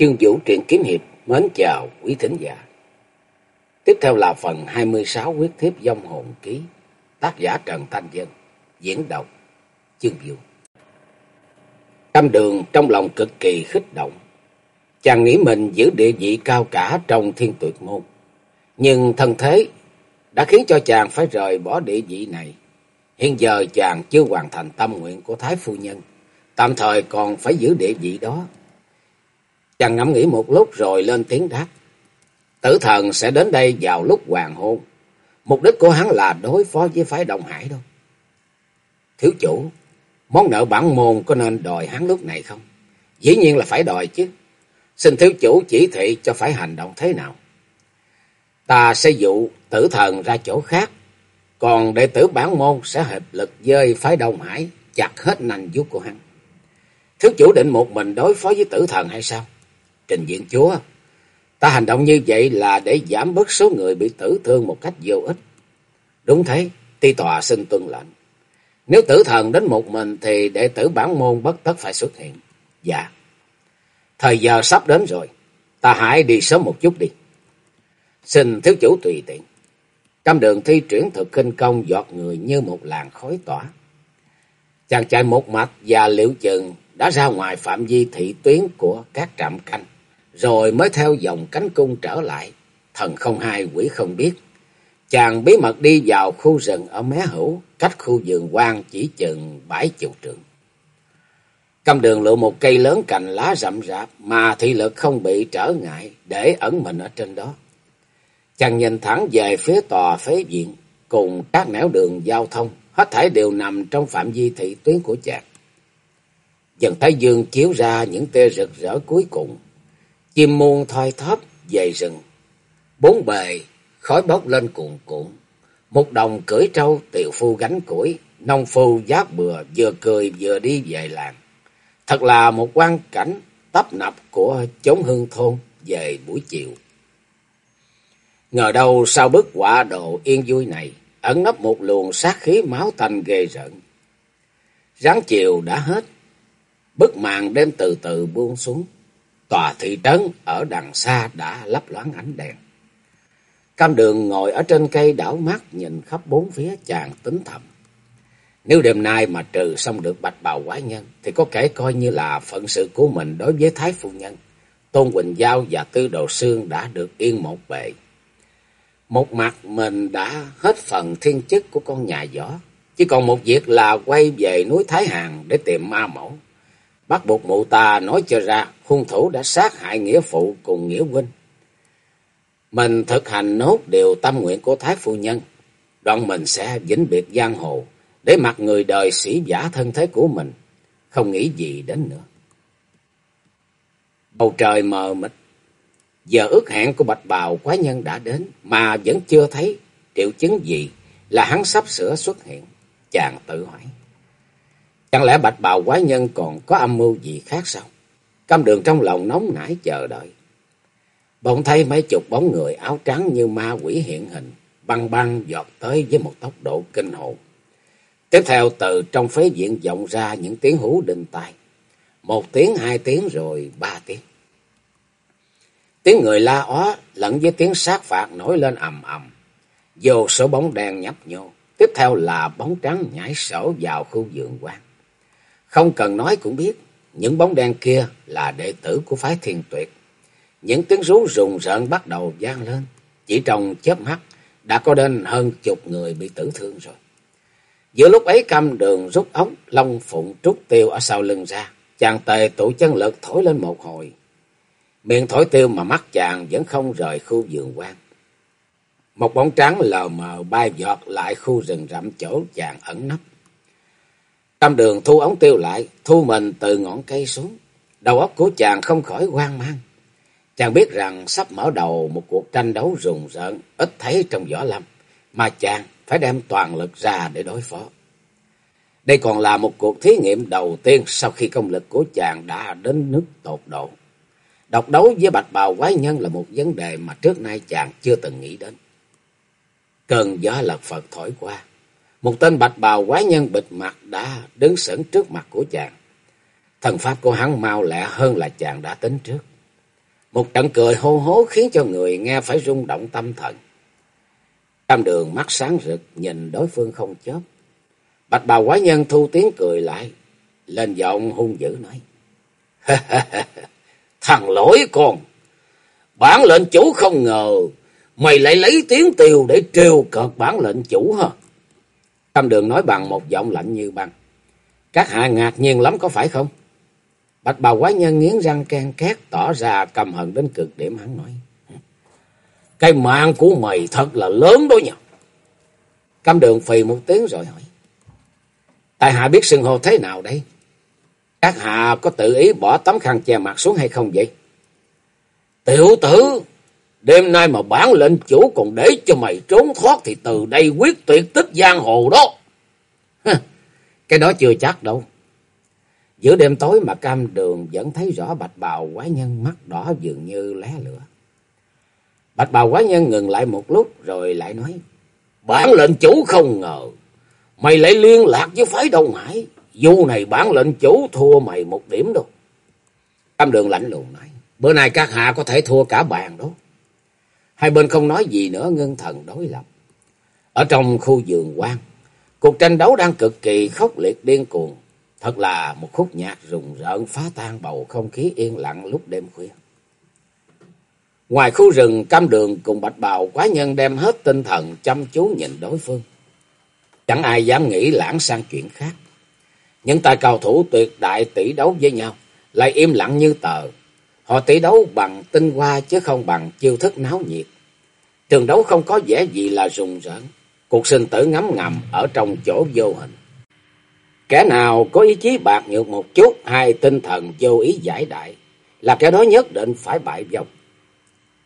Chương Vũ truyện kiếm hiệp mến chào quý thính giả. Tiếp theo là phần 26 quyết thiếp dông hồn ký, tác giả Trần Thanh Dân, diễn đọc Chương Vũ. Cam đường trong lòng cực kỳ khích động. Chàng nghĩ mình giữ địa vị cao cả trong thiên tuyệt môn. Nhưng thân thế đã khiến cho chàng phải rời bỏ địa vị này. Hiện giờ chàng chưa hoàn thành tâm nguyện của Thái Phu Nhân. Tạm thời còn phải giữ địa vị đó Chàng ngẫm nghĩ một lúc rồi lên tiếng đáp. Tử thần sẽ đến đây vào lúc hoàng hôn. Mục đích của hắn là đối phó với phái Đông Hải đâu. Thiếu chủ, món nợ bản môn có nên đòi hắn lúc này không? Dĩ nhiên là phải đòi chứ. Xin thiếu chủ chỉ thị cho phải hành động thế nào. Ta sẽ dụ tử thần ra chỗ khác. Còn đệ tử bản môn sẽ hợp lực dơi phái Đông Hải chặt hết nành vuốt của hắn. Thiếu chủ định một mình đối phó với tử thần hay sao? Trình diện chúa, ta hành động như vậy là để giảm bớt số người bị tử thương một cách vô ích. Đúng thế, ti tòa xin tuân lệnh. Nếu tử thần đến một mình thì đệ tử bản môn bất tất phải xuất hiện. Dạ. Thời giờ sắp đến rồi, ta hãy đi sớm một chút đi. Xin thiếu chủ tùy tiện. trăm đường thi triển thực kinh công giọt người như một làn khói tỏa. Chàng chạy một mạch và liệu chừng đã ra ngoài phạm vi thị tuyến của các trạm canh rồi mới theo dòng cánh cung trở lại. Thần không hai quỷ không biết. Chàng bí mật đi vào khu rừng ở mé hữu, cách khu vườn quan chỉ chừng bãi chục trượng. Cầm đường lựa một cây lớn cành lá rậm rạp mà thị lực không bị trở ngại để ẩn mình ở trên đó. Chàng nhìn thẳng về phía tòa phế viện cùng các nẻo đường giao thông, hết thảy đều nằm trong phạm vi thị tuyến của chàng. Dần Thái Dương chiếu ra những tia rực rỡ cuối cùng, Chim muôn thoi thóp về rừng. Bốn bề khói bốc lên cuồn cuộn. Một đồng cưỡi trâu tiểu phu gánh củi. Nông phu giáp bừa vừa cười vừa đi về làng. Thật là một quan cảnh tấp nập của chốn hương thôn về buổi chiều. Ngờ đâu sau bức quả đồ yên vui này, ẩn nấp một luồng sát khí máu tanh ghê rợn. Ráng chiều đã hết, bức màn đêm từ từ buông xuống. Tòa thị trấn ở đằng xa đã lấp loáng ánh đèn. Cam đường ngồi ở trên cây đảo mắt nhìn khắp bốn phía chàng tính thầm. Nếu đêm nay mà trừ xong được bạch bào quái nhân, thì có kể coi như là phận sự của mình đối với Thái Phu Nhân. Tôn Quỳnh Giao và Tư Đồ Sương đã được yên một bề. Một mặt mình đã hết phần thiên chức của con nhà gió. Chỉ còn một việc là quay về núi Thái Hàn để tìm ma mẫu bắt buộc mụ ta nói cho ra hung thủ đã sát hại nghĩa phụ cùng nghĩa huynh. Mình thực hành nốt điều tâm nguyện của Thái Phu Nhân, đoạn mình sẽ vĩnh biệt giang hồ, để mặc người đời sĩ giả thân thế của mình, không nghĩ gì đến nữa. Bầu trời mờ mịt, giờ ước hẹn của Bạch Bào quái nhân đã đến, mà vẫn chưa thấy triệu chứng gì là hắn sắp sửa xuất hiện. Chàng tự hỏi. Chẳng lẽ bạch bào quái nhân còn có âm mưu gì khác sao? Cam đường trong lòng nóng nảy chờ đợi. Bỗng thấy mấy chục bóng người áo trắng như ma quỷ hiện hình, băng băng giọt tới với một tốc độ kinh hồn. Tiếp theo từ trong phế diện vọng ra những tiếng hú đinh tai. Một tiếng, hai tiếng rồi ba tiếng. Tiếng người la ó lẫn với tiếng sát phạt nổi lên ầm ầm. Vô số bóng đen nhấp nhô. Tiếp theo là bóng trắng nhảy sổ vào khu vườn quan. Không cần nói cũng biết, những bóng đen kia là đệ tử của phái thiền tuyệt. Những tiếng rú rùng rợn bắt đầu vang lên. Chỉ trong chớp mắt đã có đến hơn chục người bị tử thương rồi. Giữa lúc ấy cam đường rút ống, long phụng trút tiêu ở sau lưng ra. Chàng tề tụ chân lực thổi lên một hồi. Miệng thổi tiêu mà mắt chàng vẫn không rời khu vườn quan. Một bóng trắng lờ mờ bay giọt lại khu rừng rậm chỗ chàng ẩn nấp. Tam đường thu ống tiêu lại, thu mình từ ngọn cây xuống. Đầu óc của chàng không khỏi hoang mang. Chàng biết rằng sắp mở đầu một cuộc tranh đấu rùng rợn, ít thấy trong võ lâm, mà chàng phải đem toàn lực ra để đối phó. Đây còn là một cuộc thí nghiệm đầu tiên sau khi công lực của chàng đã đến nước tột độ. Độc đấu với bạch bào quái nhân là một vấn đề mà trước nay chàng chưa từng nghĩ đến. Cơn gió lật Phật thổi qua, một tên bạch bào quái nhân bịt mặt đã đứng sững trước mặt của chàng. Thần pháp của hắn mau lẹ hơn là chàng đã tính trước. Một trận cười hô hố khiến cho người nghe phải rung động tâm thần. Tam đường mắt sáng rực, nhìn đối phương không chớp. Bạch bào quái nhân thu tiếng cười lại, lên giọng hung dữ nói. Thằng lỗi con, bản lệnh chủ không ngờ, mày lại lấy tiếng tiêu để trêu cợt bản lệnh chủ hả? Tâm đường nói bằng một giọng lạnh như băng. Các hạ ngạc nhiên lắm có phải không? Bạch bào quái nhân nghiến răng can két tỏ ra cầm hận đến cực điểm hắn nói. Cái mạng của mày thật là lớn đó nhỉ. Cam đường phì một tiếng rồi hỏi. Tại hạ biết xưng hô thế nào đây? Các hạ có tự ý bỏ tấm khăn che mặt xuống hay không vậy? Tiểu tử, đêm nay mà bản lệnh chủ còn để cho mày trốn thoát thì từ đây quyết tuyệt tích giang hồ đó. Cái đó chưa chắc đâu. Giữa đêm tối mà cam đường vẫn thấy rõ bạch bào quái nhân mắt đỏ dường như lé lửa. Bạch bào quái nhân ngừng lại một lúc rồi lại nói. Bản lệnh chủ không ngờ. Mày lại liên lạc với phái Đông Hải. Dù này bản lệnh chủ thua mày một điểm đâu. Cam đường lạnh lùng nói. Bữa nay các hạ có thể thua cả bàn đó. Hai bên không nói gì nữa ngưng thần đối lập. Ở trong khu vườn quan, cuộc tranh đấu đang cực kỳ khốc liệt điên cuồng. Thật là một khúc nhạc rùng rợn phá tan bầu không khí yên lặng lúc đêm khuya. Ngoài khu rừng, cam đường cùng bạch bào quá nhân đem hết tinh thần chăm chú nhìn đối phương. Chẳng ai dám nghĩ lãng sang chuyện khác. Những tài cao thủ tuyệt đại tỷ đấu với nhau, lại im lặng như tờ. Họ tỷ đấu bằng tinh hoa chứ không bằng chiêu thức náo nhiệt. Trường đấu không có vẻ gì là rùng rợn. Cuộc sinh tử ngấm ngầm ở trong chỗ vô hình. Kẻ nào có ý chí bạc nhược một chút hay tinh thần vô ý giải đại, là kẻ đó nhất định phải bại vong.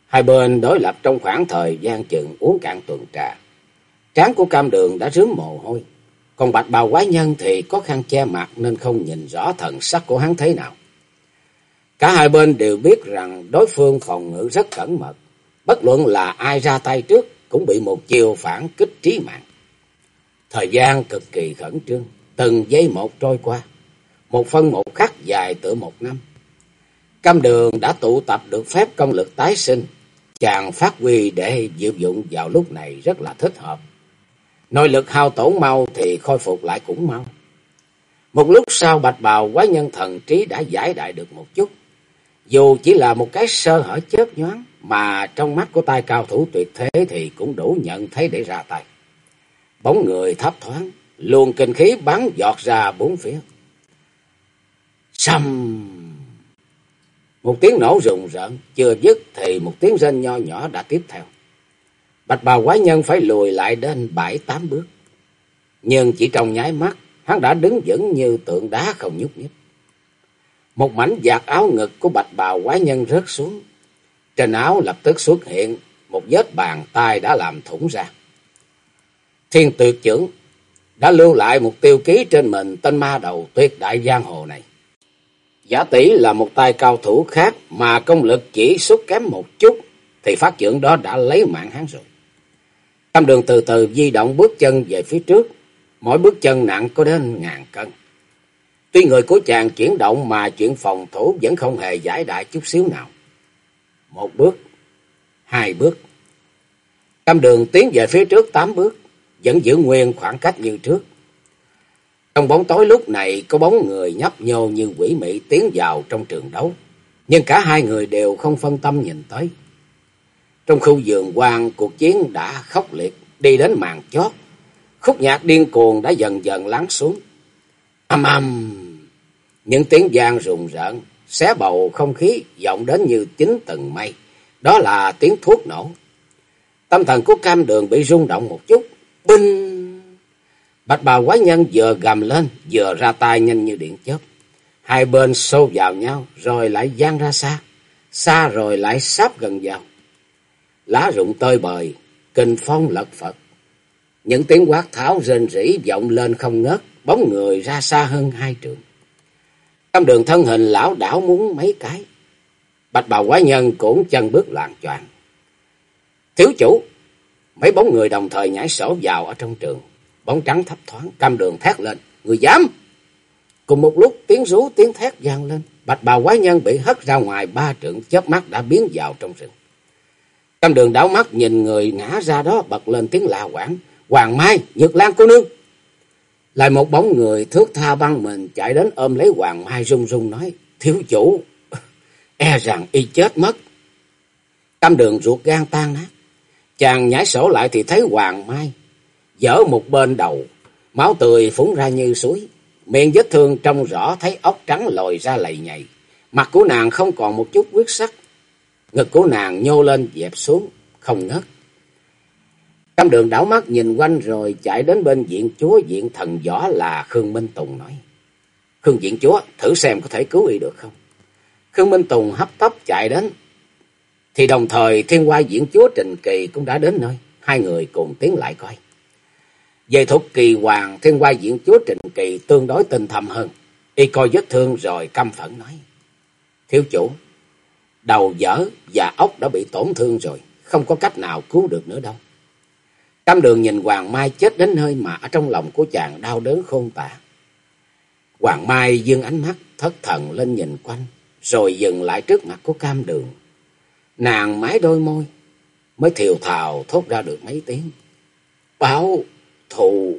Hai bên đối lập trong khoảng thời gian chừng uống cạn tuần trà. Trán của cam đường đã rướm mồ hôi. Còn bạch bào quái nhân thì có khăn che mặt nên không nhìn rõ thần sắc của hắn thế nào. Cả hai bên đều biết rằng đối phương phòng ngự rất cẩn mật. Bất luận là ai ra tay trước cũng bị một chiều phản kích trí mạng. Thời gian cực kỳ khẩn trương, từng giây một trôi qua. Một phân một khắc dài tựa một năm. Cam đường đã tụ tập được phép công lực tái sinh. Chàng phát huy để dự dụng vào lúc này rất là thích hợp. Nội lực hao tổn mau thì khôi phục lại cũng mau. Một lúc sau bạch bào quái nhân thần trí đã giải đại được một chút. Dù chỉ là một cái sơ hở chớp nhoáng mà trong mắt của tay cao thủ tuyệt thế thì cũng đủ nhận thấy để ra tay. Bóng người thấp thoáng, luồng kinh khí bắn giọt ra bốn phía. Xăm! Một tiếng nổ rùng rợn, chưa dứt thì một tiếng rên nho nhỏ đã tiếp theo. Bạch bào quái nhân phải lùi lại đến bảy tám bước. Nhưng chỉ trong nháy mắt, hắn đã đứng vững như tượng đá không nhúc nhích. Một mảnh giặt áo ngực của bạch bào quái nhân rớt xuống. Trên áo lập tức xuất hiện một vết bàn tay đã làm thủng ra. Thiên tuyệt trưởng đã lưu lại một tiêu ký trên mình tên ma đầu tuyệt đại giang hồ này. Giả tỷ là một tay cao thủ khác mà công lực chỉ xuất kém một chút thì phát trưởng đó đã lấy mạng hắn rồi. Tam đường từ từ di động bước chân về phía trước, mỗi bước chân nặng có đến ngàn cân. Tuy người của chàng chuyển động mà chuyện phòng thủ vẫn không hề giải đại chút xíu nào. Một bước, hai bước. cam đường tiến về phía trước tám bước, vẫn giữ nguyên khoảng cách như trước. Trong bóng tối lúc này có bóng người nhấp nhô như quỷ mị tiến vào trong trường đấu. Nhưng cả hai người đều không phân tâm nhìn tới. Trong khu vườn quang cuộc chiến đã khốc liệt, đi đến màn chót. Khúc nhạc điên cuồng đã dần dần lắng xuống. Âm âm, những tiếng giang rùng rợn, xé bầu không khí, vọng đến như chính tầng mây. Đó là tiếng thuốc nổ. Tâm thần của cam đường bị rung động một chút. Binh! Bạch bào quái nhân vừa gầm lên, vừa ra tay nhanh như điện chớp. Hai bên xô vào nhau, rồi lại giang ra xa. Xa rồi lại sắp gần vào. Lá rụng tơi bời, kinh phong lật phật. Những tiếng quát tháo rên rỉ vọng lên không ngớt, bóng người ra xa hơn hai trường. Trong đường thân hình lão đảo muốn mấy cái. Bạch bào quái nhân cũng chân bước loạn choạng. Thiếu chủ, mấy bóng người đồng thời nhảy sổ vào ở trong trường. Bóng trắng thấp thoáng, cam đường thét lên. Người dám! Cùng một lúc tiếng rú tiếng thét vang lên. bạch bào quái nhân bị hất ra ngoài ba trượng chớp mắt đã biến vào trong rừng. Cam đường đảo mắt nhìn người ngã ra đó bật lên tiếng la quảng. Hoàng Mai, nhật Lan cô nương. Lại một bóng người thước tha băng mình chạy đến ôm lấy Hoàng Mai run run nói. Thiếu chủ, e rằng y chết mất. Cam đường ruột gan tan nát. Chàng nhảy sổ lại thì thấy Hoàng Mai dở một bên đầu, máu tươi phúng ra như suối. Miệng vết thương trông rõ thấy ốc trắng lồi ra lầy nhầy. Mặt của nàng không còn một chút huyết sắc. Ngực của nàng nhô lên dẹp xuống, không ngất. Cam đường đảo mắt nhìn quanh rồi chạy đến bên diện chúa diện thần võ là Khương Minh Tùng nói. Khương diện chúa, thử xem có thể cứu y được không? Khương Minh Tùng hấp tấp chạy đến. Thì đồng thời thiên hoa diễn chúa Trình Kỳ cũng đã đến nơi. Hai người cùng tiến lại coi. Về thuộc kỳ hoàng, thiên hoa diễn chúa Trình Kỳ tương đối tinh thầm hơn. Y coi vết thương rồi căm phẫn nói. Thiếu chủ, đầu dở và ốc đã bị tổn thương rồi. Không có cách nào cứu được nữa đâu. Cam đường nhìn Hoàng Mai chết đến nơi mà ở trong lòng của chàng đau đớn khôn tả. Hoàng Mai dương ánh mắt thất thần lên nhìn quanh, rồi dừng lại trước mặt của cam đường. Nàng mái đôi môi, mới thiều thào thốt ra được mấy tiếng. Báo thù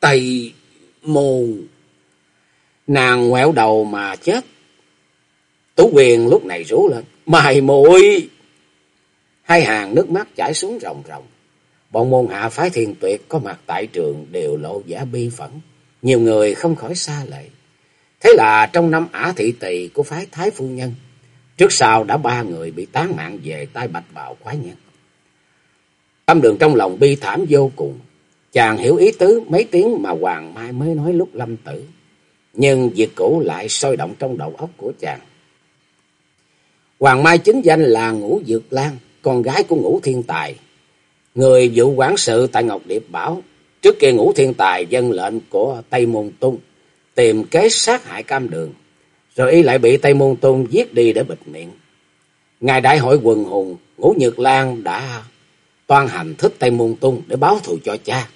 Tây Môn. Nàng ngoẹo đầu mà chết. Tú quyền lúc này rú lên. Mài muội Hai hàng nước mắt chảy xuống ròng ròng. Bọn môn hạ phái thiền tuyệt có mặt tại trường đều lộ giả bi phẫn. Nhiều người không khỏi xa lệ. Thế là trong năm ả thị tỳ của phái Thái Phu Nhân, trước sau đã ba người bị tán mạng về tay bạch bào quái nhân. Tâm đường trong lòng bi thảm vô cùng. Chàng hiểu ý tứ mấy tiếng mà Hoàng Mai mới nói lúc lâm tử. Nhưng việc cũ lại sôi động trong đầu óc của chàng. Hoàng Mai chính danh là Ngũ Dược Lan, con gái của Ngũ Thiên Tài, Người vụ quản sự tại Ngọc Điệp bảo, trước kia ngũ thiên tài dân lệnh của Tây Môn Tung, tìm kế sát hại cam đường, rồi y lại bị Tây Môn Tung giết đi để bịt miệng. Ngài đại hội quần hùng, ngũ nhược lan đã toan hành thích Tây Môn Tung để báo thù cho cha.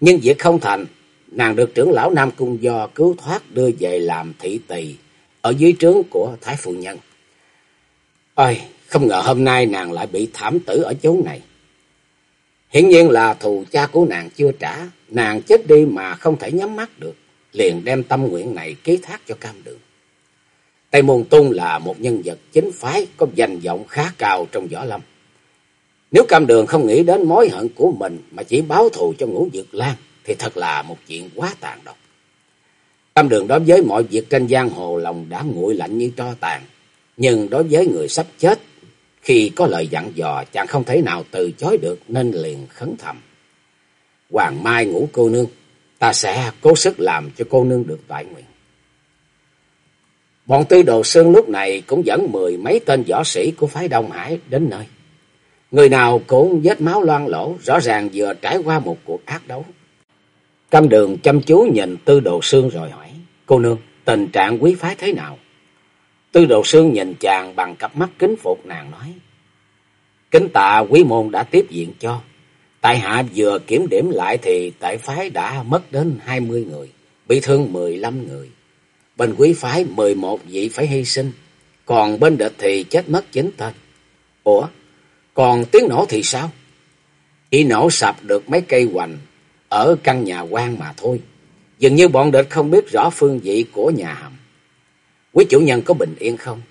Nhưng việc không thành, nàng được trưởng lão Nam Cung Do cứu thoát đưa về làm thị tỳ ở dưới trướng của Thái Phụ Nhân. Ôi, không ngờ hôm nay nàng lại bị thảm tử ở chốn này. Hiển nhiên là thù cha của nàng chưa trả, nàng chết đi mà không thể nhắm mắt được, liền đem tâm nguyện này ký thác cho cam đường. Tây Môn Tung là một nhân vật chính phái có danh vọng khá cao trong võ lâm. Nếu cam đường không nghĩ đến mối hận của mình mà chỉ báo thù cho ngũ dược lan thì thật là một chuyện quá tàn độc. Cam đường đối với mọi việc trên giang hồ lòng đã nguội lạnh như tro tàn. Nhưng đối với người sắp chết khi có lời dặn dò chàng không thể nào từ chối được nên liền khấn thầm. Hoàng Mai ngủ cô nương, ta sẽ cố sức làm cho cô nương được toại nguyện. Bọn tư đồ sơn lúc này cũng dẫn mười mấy tên võ sĩ của phái Đông Hải đến nơi. Người nào cũng vết máu loang lỗ, rõ ràng vừa trải qua một cuộc ác đấu. Cam đường chăm chú nhìn tư đồ sương rồi hỏi, cô nương, tình trạng quý phái thế nào? Tư đồ sương nhìn chàng bằng cặp mắt kính phục nàng nói. Kính tạ quý môn đã tiếp diện cho. Tại hạ vừa kiểm điểm lại thì tại phái đã mất đến hai mươi người, bị thương mười lăm người. Bên quý phái mười một vị phải hy sinh, còn bên địch thì chết mất chín tên. Ủa, còn tiếng nổ thì sao? Chỉ nổ sập được mấy cây hoành ở căn nhà quan mà thôi. Dường như bọn địch không biết rõ phương vị của nhà hầm. Quý chủ nhân có bình yên không?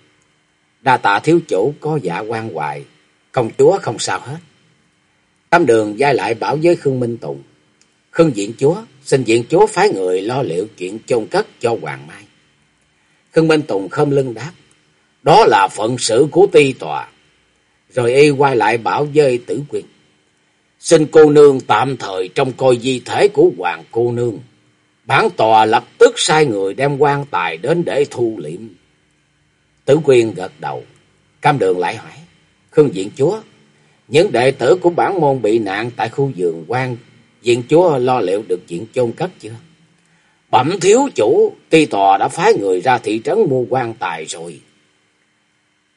Đa tạ thiếu chủ có dạ quan hoài, công chúa không sao hết. Tam đường giai lại bảo với Khương Minh Tùng. Khương diện chúa, xin diện chúa phái người lo liệu chuyện chôn cất cho Hoàng Mai. Khương Minh Tùng khâm lưng đáp. Đó là phận sự của ti tòa. Rồi y quay lại bảo với tử quyền. Xin cô nương tạm thời trong coi di thể của Hoàng cô nương. Bản tòa lập tức sai người đem quan tài đến để thu liệm. Tử quyên gật đầu. Cam đường lại hỏi. Khương Diện Chúa, những đệ tử của bản môn bị nạn tại khu vườn quan, Diện Chúa lo liệu được chuyện chôn cất chưa? Bẩm thiếu chủ, ti tòa đã phái người ra thị trấn mua quan tài rồi.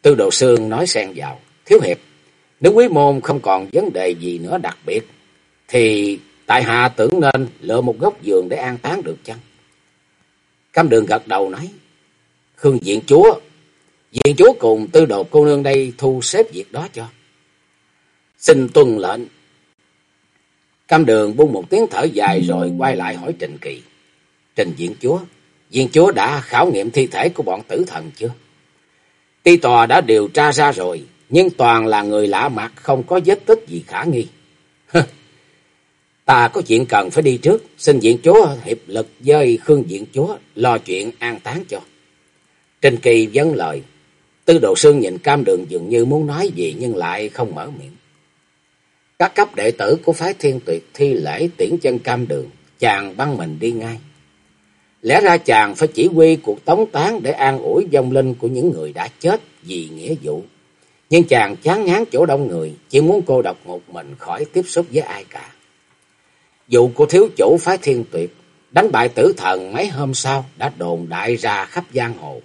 Tư đồ sương nói xen vào. Thiếu hiệp, nếu quý môn không còn vấn đề gì nữa đặc biệt, thì Tại hạ tưởng nên lựa một góc giường để an táng được chăng? Cam đường gật đầu nói. Khương Diện Chúa, Diện Chúa cùng tư đồ cô nương đây thu xếp việc đó cho. Xin tuân lệnh. Cam đường buông một tiếng thở dài rồi quay lại hỏi Trình Kỳ. Trình Diện Chúa, Diện Chúa đã khảo nghiệm thi thể của bọn tử thần chưa? Ti tòa đã điều tra ra rồi, nhưng toàn là người lạ mặt không có vết tích gì khả nghi. Ta có chuyện cần phải đi trước, xin diện chúa hiệp lực với Khương diện chúa lo chuyện an táng cho. Trình Kỳ vấn lời, Tư Đồ Sương nhìn cam đường dường như muốn nói gì nhưng lại không mở miệng. Các cấp đệ tử của phái thiên tuyệt thi lễ tiễn chân cam đường, chàng băng mình đi ngay. Lẽ ra chàng phải chỉ huy cuộc tống tán để an ủi vong linh của những người đã chết vì nghĩa vụ. Nhưng chàng chán ngán chỗ đông người, chỉ muốn cô độc một mình khỏi tiếp xúc với ai cả. Vụ của thiếu chủ phái thiên tuyệt, đánh bại tử thần mấy hôm sau đã đồn đại ra khắp giang hồ.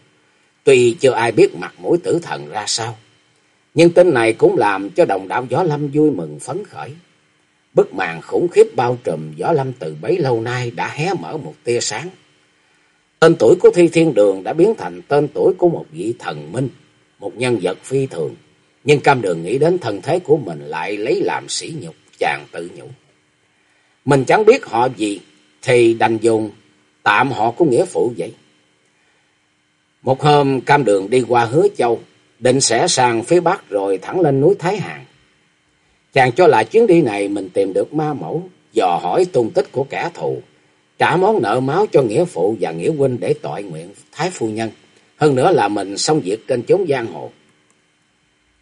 Tuy chưa ai biết mặt mũi tử thần ra sao, nhưng tin này cũng làm cho đồng đạo Võ Lâm vui mừng phấn khởi. Bức màn khủng khiếp bao trùm Võ Lâm từ bấy lâu nay đã hé mở một tia sáng. Tên tuổi của Thi Thiên Đường đã biến thành tên tuổi của một vị thần minh, một nhân vật phi thường. Nhưng Cam Đường nghĩ đến thân thế của mình lại lấy làm sỉ nhục, chàng tự nhủ. Mình chẳng biết họ gì, thì đành dùng tạm họ của nghĩa phụ vậy. Một hôm Cam Đường đi qua Hứa Châu, định sẽ sang phía Bắc rồi thẳng lên núi Thái Hàn. Chàng cho là chuyến đi này mình tìm được ma mẫu, dò hỏi tung tích của kẻ thù, trả món nợ máu cho nghĩa phụ và nghĩa huynh để tội nguyện Thái Phu Nhân. Hơn nữa là mình xong việc trên chốn giang hồ.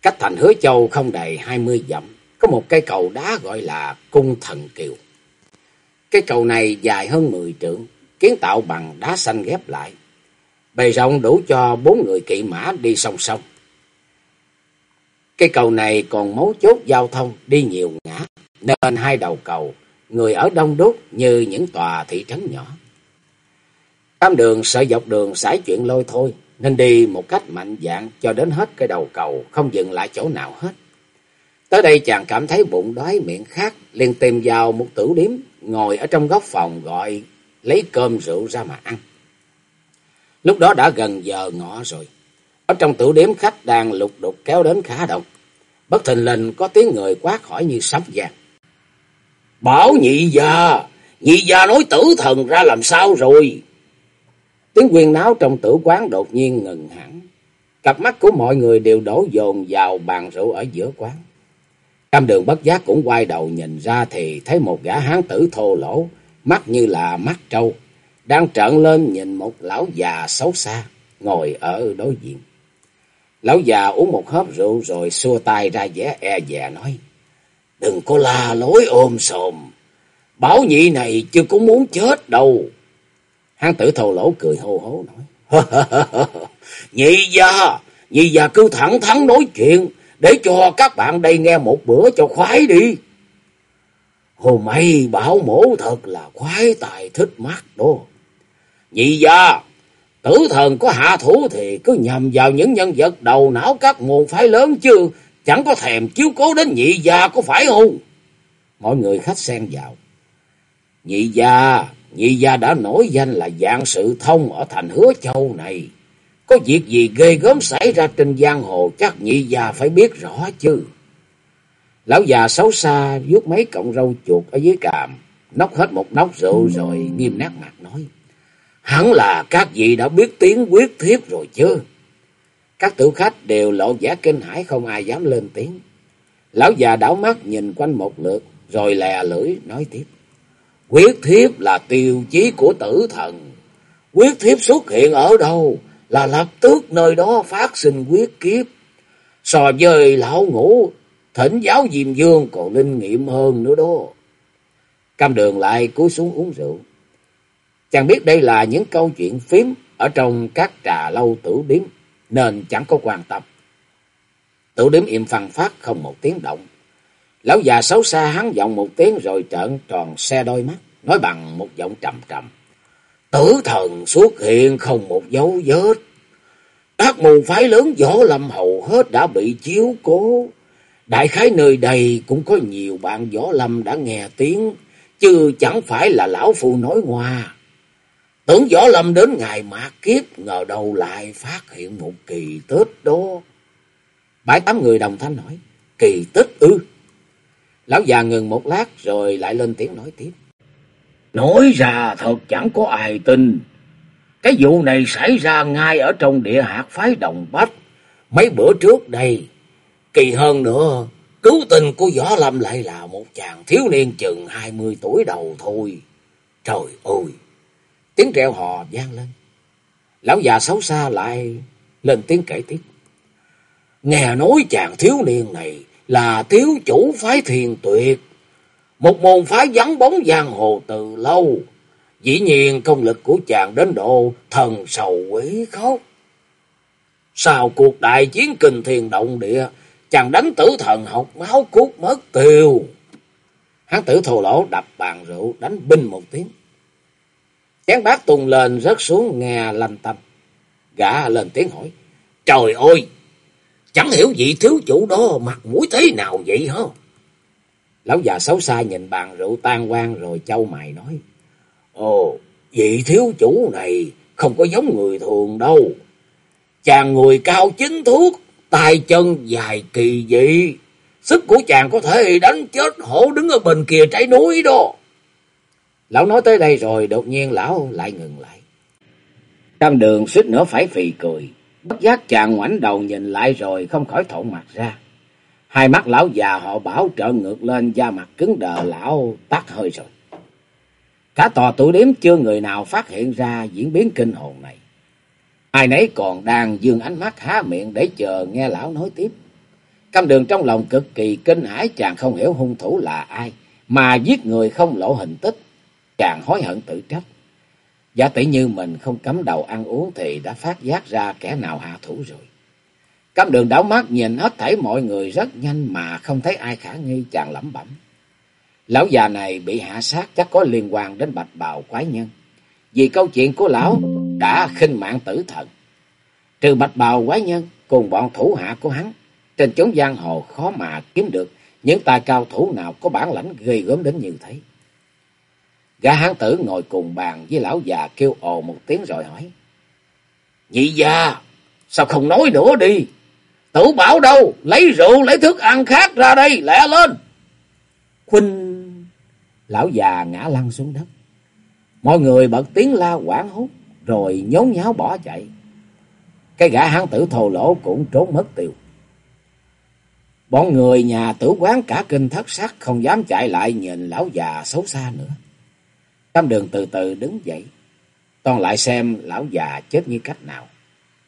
Cách thành Hứa Châu không đầy hai mươi dặm, có một cây cầu đá gọi là Cung Thần Kiều cái cầu này dài hơn mười trượng, kiến tạo bằng đá xanh ghép lại. Bề rộng đủ cho bốn người kỵ mã đi song song. Cây cầu này còn mấu chốt giao thông đi nhiều ngã, nên hai đầu cầu, người ở đông đúc như những tòa thị trấn nhỏ. Tam đường sợ dọc đường xảy chuyện lôi thôi, nên đi một cách mạnh dạn cho đến hết cây đầu cầu, không dừng lại chỗ nào hết. Tới đây chàng cảm thấy bụng đói miệng khát, liền tìm vào một tử điếm, ngồi ở trong góc phòng gọi lấy cơm rượu ra mà ăn. Lúc đó đã gần giờ ngọ rồi. Ở trong tử điếm khách đang lục đục kéo đến khá đông. Bất thình lình có tiếng người quát hỏi như sấm vàng. Bảo nhị già, nhị già nói tử thần ra làm sao rồi? Tiếng quyền náo trong tử quán đột nhiên ngừng hẳn. Cặp mắt của mọi người đều đổ dồn vào bàn rượu ở giữa quán. Cam đường bất giác cũng quay đầu nhìn ra thì thấy một gã hán tử thô lỗ, mắt như là mắt trâu, đang trợn lên nhìn một lão già xấu xa, ngồi ở đối diện. Lão già uống một hớp rượu rồi xua tay ra vẻ e dè nói, Đừng có la lối ôm sồm, bảo nhị này chưa có muốn chết đâu. Hán tử thô lỗ cười hô hố nói, Nhị gia, nhị gia cứ thẳng thắn nói chuyện, để cho các bạn đây nghe một bữa cho khoái đi. Hôm ấy bảo mổ thật là khoái tài thích mắt đó. Nhị gia, tử thần có hạ thủ thì cứ nhầm vào những nhân vật đầu não các nguồn phái lớn chứ, chẳng có thèm chiếu cố đến nhị gia có phải không? Mọi người khách xen vào. Nhị gia, nhị gia đã nổi danh là dạng sự thông ở thành hứa châu này. Có việc gì ghê gớm xảy ra trên giang hồ chắc nhị già phải biết rõ chứ. Lão già xấu xa vuốt mấy cọng râu chuột ở dưới càm, nóc hết một nóc rượu rồi nghiêm nát mặt nói. Hẳn là các vị đã biết tiếng quyết thiếp rồi chứ. Các tử khách đều lộ vẻ kinh hãi không ai dám lên tiếng. Lão già đảo mắt nhìn quanh một lượt rồi lè lưỡi nói tiếp. Quyết thiếp là tiêu chí của tử thần. Quyết thiếp xuất hiện ở đâu là lập tức nơi đó phát sinh quyết kiếp. So với lão ngủ thỉnh giáo Diêm Dương còn linh nghiệm hơn nữa đó. Cam đường lại cúi xuống uống rượu. Chàng biết đây là những câu chuyện phím ở trong các trà lâu tử điếm, nên chẳng có quan tâm. Tử điếm im phăng phát không một tiếng động. Lão già xấu xa hắn giọng một tiếng rồi trợn tròn xe đôi mắt, nói bằng một giọng trầm trầm. Tử thần xuất hiện không một dấu vết. Các môn phái lớn võ lâm hầu hết đã bị chiếu cố. Đại khái nơi đây cũng có nhiều bạn võ lâm đã nghe tiếng, chứ chẳng phải là lão phụ nói ngoa. Tưởng Võ Lâm đến ngày mạc kiếp, ngờ đầu lại phát hiện một kỳ tích đó. Bảy tám người đồng thanh nói kỳ tích ư? Lão già ngừng một lát rồi lại lên tiếng nói tiếp. Nói ra thật chẳng có ai tin. Cái vụ này xảy ra ngay ở trong địa hạt phái Đồng Bách. Mấy bữa trước đây, kỳ hơn nữa, cứu tình của Võ Lâm lại là một chàng thiếu niên chừng hai mươi tuổi đầu thôi. Trời ơi! Tiếng reo hò vang lên. Lão già xấu xa lại lên tiếng kể tiếp. Nghe nói chàng thiếu niên này là thiếu chủ phái thiền tuyệt. Một môn phái vắng bóng giang hồ từ lâu. Dĩ nhiên công lực của chàng đến độ thần sầu quỷ khóc. Sau cuộc đại chiến kinh thiền động địa, chàng đánh tử thần học máu cút mất tiêu. Hán tử thô lỗ đập bàn rượu đánh binh một tiếng. Chén bát tung lên rớt xuống nghe lanh tâm. Gã lên tiếng hỏi. Trời ơi! Chẳng hiểu vị thiếu chủ đó mặt mũi thế nào vậy hả? Lão già xấu xa nhìn bàn rượu tan quang rồi châu mày nói. Ồ, vị thiếu chủ này không có giống người thường đâu. Chàng người cao chính thuốc, tay chân dài kỳ dị. Sức của chàng có thể đánh chết hổ đứng ở bên kia trái núi đó. Lão nói tới đây rồi đột nhiên lão lại ngừng lại. Trong đường suýt nữa phải phì cười. Bất giác chàng ngoảnh đầu nhìn lại rồi không khỏi thộn mặt ra. Hai mắt lão già họ bảo trợ ngược lên da mặt cứng đờ lão tắt hơi rồi. Cả tòa tủ điếm chưa người nào phát hiện ra diễn biến kinh hồn này. Ai nấy còn đang dương ánh mắt há miệng để chờ nghe lão nói tiếp. Cam đường trong lòng cực kỳ kinh hãi chàng không hiểu hung thủ là ai, mà giết người không lộ hình tích. Chàng hối hận tự trách. Giả tỷ như mình không cấm đầu ăn uống thì đã phát giác ra kẻ nào hạ thủ rồi. Cam đường đảo mắt nhìn hết thảy mọi người rất nhanh mà không thấy ai khả nghi chàng lẩm bẩm. Lão già này bị hạ sát chắc có liên quan đến bạch bào quái nhân. Vì câu chuyện của lão đã khinh mạng tử thần. Trừ bạch bào quái nhân cùng bọn thủ hạ của hắn. Trên chốn giang hồ khó mà kiếm được những tài cao thủ nào có bản lãnh ghê gớm đến như thế. Gã hán tử ngồi cùng bàn với lão già kêu ồ một tiếng rồi hỏi. Nhị già, sao không nói nữa đi? Tử bảo đâu, lấy rượu, lấy thức ăn khác ra đây, lẹ lên. Khuynh... Lão già ngã lăn xuống đất. Mọi người bật tiếng la quảng hốt, rồi nhốn nháo bỏ chạy. Cái gã hán tử thồ lỗ cũng trốn mất tiêu. Bọn người nhà tử quán cả kinh thất sắc không dám chạy lại nhìn lão già xấu xa nữa. Tam đường từ từ đứng dậy. Toàn lại xem lão già chết như cách nào.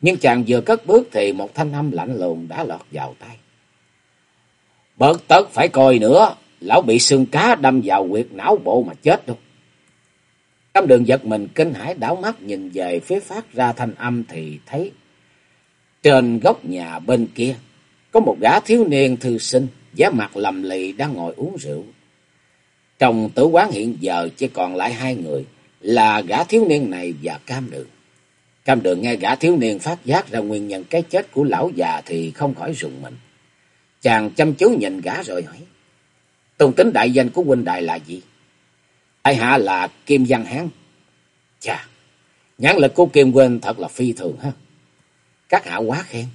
Nhưng chàng vừa cất bước thì một thanh âm lạnh lùng đã lọt vào tay. Bớt tất phải coi nữa. Lão bị xương cá đâm vào quyệt não bộ mà chết đâu. Cam đường giật mình kinh hãi đảo mắt nhìn về phía phát ra thanh âm thì thấy. Trên góc nhà bên kia có một gã thiếu niên thư sinh, giá mặt lầm lì đang ngồi uống rượu. Trong tử quán hiện giờ chỉ còn lại hai người, là gã thiếu niên này và cam đường. Cam đường nghe gã thiếu niên phát giác ra nguyên nhân cái chết của lão già thì không khỏi rùng mình. Chàng chăm chú nhìn gã rồi hỏi. Tôn tính đại danh của huynh đại là gì? Tại hạ là Kim Văn Hán. Chà, nhãn lực của Kim huynh thật là phi thường ha. Các hạ quá khen.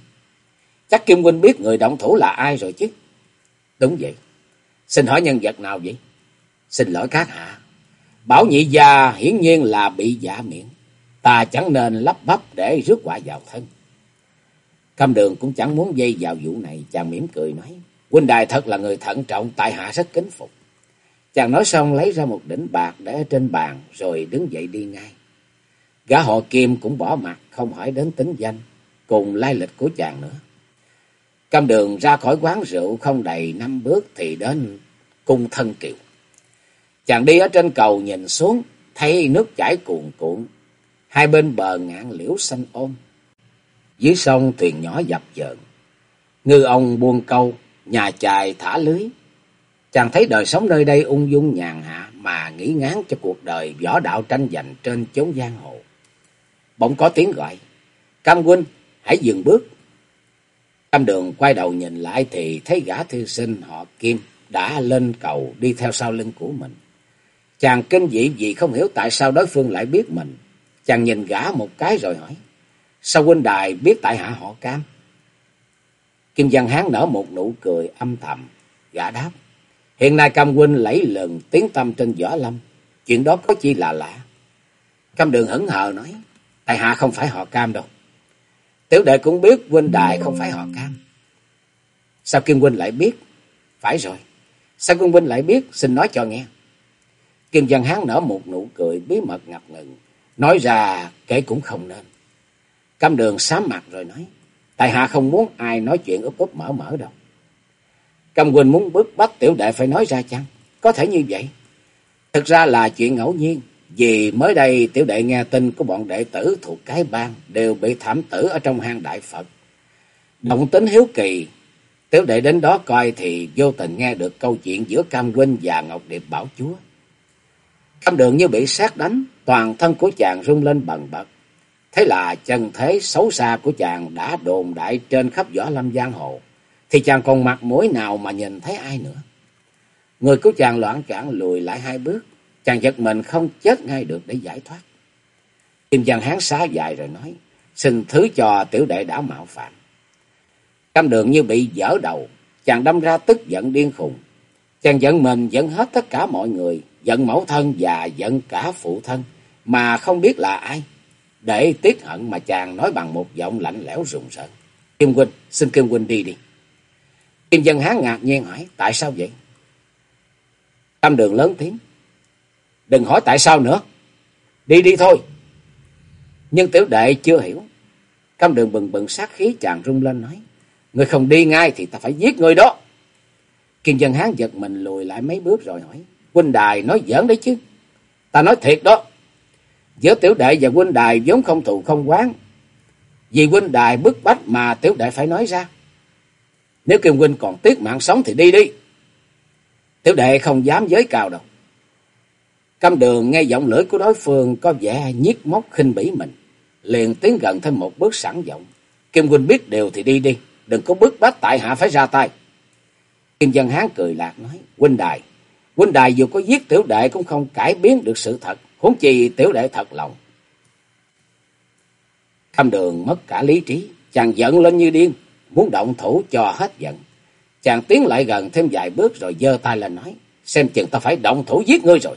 Chắc Kim huynh biết người động thủ là ai rồi chứ? Đúng vậy. Xin hỏi nhân vật nào vậy? Xin lỗi các hạ. Bảo nhị gia hiển nhiên là bị giả miệng. Ta chẳng nên lắp bắp để rước quả vào thân. Cam đường cũng chẳng muốn dây vào vụ này. Chàng mỉm cười nói. Huynh đài thật là người thận trọng. Tại hạ rất kính phục. Chàng nói xong lấy ra một đỉnh bạc để trên bàn. Rồi đứng dậy đi ngay. Gã họ Kim cũng bỏ mặt. Không hỏi đến tính danh. Cùng lai lịch của chàng nữa. Cam đường ra khỏi quán rượu không đầy năm bước thì đến cung thân kiều. Chàng đi ở trên cầu nhìn xuống, thấy nước chảy cuồn cuộn, hai bên bờ ngạn liễu xanh ôm. Dưới sông thuyền nhỏ dập dờn, ngư ông buông câu, nhà chài thả lưới. Chàng thấy đời sống nơi đây ung dung nhàn hạ mà nghĩ ngán cho cuộc đời võ đạo tranh giành trên chốn giang hồ. Bỗng có tiếng gọi, Cam huynh, hãy dừng bước. Cam đường quay đầu nhìn lại thì thấy gã thư sinh họ Kim đã lên cầu đi theo sau lưng của mình. Chàng kinh dị vì không hiểu tại sao đối phương lại biết mình. Chàng nhìn gã một cái rồi hỏi. Sao huynh đài biết tại hạ họ cam? Kim Văn Hán nở một nụ cười âm thầm. Gã đáp. Hiện nay cam huynh lấy lần tiếng tâm trên võ lâm. Chuyện đó có chi là lạ. Cam đường hững hờ nói. Tại hạ không phải họ cam đâu. Tiểu đệ cũng biết huynh đài không phải họ cam. Sao Kim huynh lại biết? Phải rồi. Sao Kim huynh lại biết? Xin nói cho nghe. Kim Văn Hán nở một nụ cười bí mật ngập ngừng. Nói ra kể cũng không nên. Cam đường sám mặt rồi nói. Tại hạ không muốn ai nói chuyện úp úp mở mở đâu. Cam Quỳnh muốn bức bách tiểu đệ phải nói ra chăng? Có thể như vậy. Thực ra là chuyện ngẫu nhiên. Vì mới đây tiểu đệ nghe tin của bọn đệ tử thuộc cái bang đều bị thảm tử ở trong hang đại Phật. Động tính hiếu kỳ, tiểu đệ đến đó coi thì vô tình nghe được câu chuyện giữa Cam Quỳnh và Ngọc Điệp Bảo Chúa. Cam đường như bị sát đánh, toàn thân của chàng rung lên bần bật. Thế là chân thế xấu xa của chàng đã đồn đại trên khắp võ lâm giang hồ. Thì chàng còn mặt mũi nào mà nhìn thấy ai nữa. Người của chàng loạn choạng lùi lại hai bước. Chàng giật mình không chết ngay được để giải thoát. Kim Giang hán xá dài rồi nói. Xin thứ cho tiểu đệ đã mạo phạm. Cam đường như bị dở đầu. Chàng đâm ra tức giận điên khùng. Chàng giận mình giận hết tất cả mọi người. Giận mẫu thân và giận cả phụ thân. Mà không biết là ai. Để tiếc hận mà chàng nói bằng một giọng lạnh lẽo rùng rợn. Kim Quỳnh xin Kim Quỳnh đi đi. Kim Dân Hán ngạc nhiên hỏi, tại sao vậy? Tam đường lớn tiếng. Đừng hỏi tại sao nữa. Đi đi thôi. Nhưng tiểu đệ chưa hiểu. Tam đường bừng bừng sát khí chàng rung lên nói. Người không đi ngay thì ta phải giết người đó. Kim Dân Hán giật mình lùi lại mấy bước rồi hỏi. Huynh đài nói giỡn đấy chứ. Ta nói thiệt đó. Giữa tiểu đệ và huynh đài vốn không thù không quán. Vì huynh đài bức bách mà tiểu đệ phải nói ra. Nếu Kim huynh còn tiếc mạng sống thì đi đi. Tiểu đệ không dám giới cao đâu. Cam đường nghe giọng lưỡi của đối phương có vẻ nhiếc móc khinh bỉ mình. Liền tiến gần thêm một bước sẵn giọng. Kim huynh biết điều thì đi đi. Đừng có bức bách tại hạ phải ra tay. Kim dân hán cười lạc nói. Huynh đài. Huynh đài dù có giết tiểu đệ cũng không cải biến được sự thật. Huống chi tiểu đệ thật lòng. Khâm đường mất cả lý trí. Chàng giận lên như điên. Muốn động thủ cho hết giận. Chàng tiến lại gần thêm vài bước rồi giơ tay lên nói. Xem chừng ta phải động thủ giết ngươi rồi.